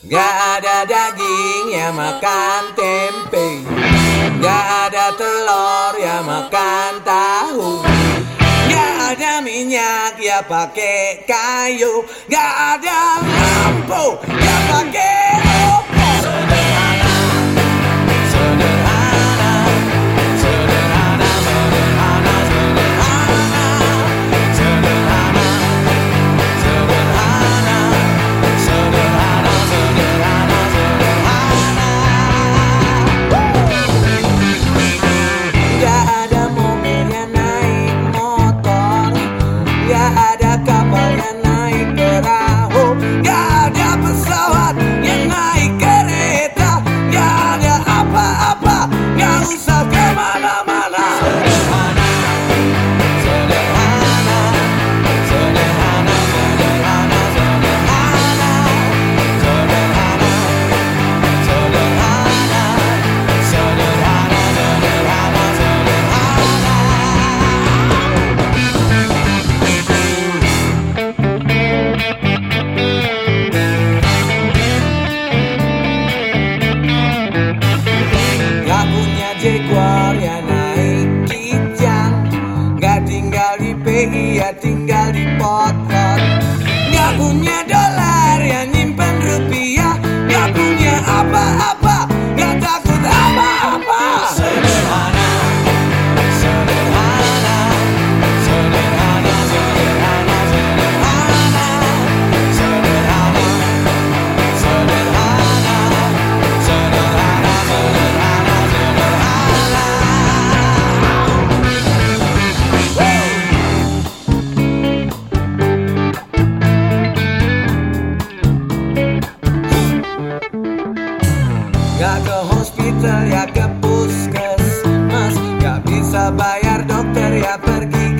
Gak ada daging ya makan tempe. Gak ada telur ya makan tahu. Gak ada minyak ya pakai kayu. Gak ada lampu ya pakai Gak ada kapal yang ya tinggal di pot-pot Gak punya dolar ya nyimpen rupiah. Gak punya apa-apa Gak ke hospital ya ke puskesmas. Gak bisa bayar dokter ya pergi ke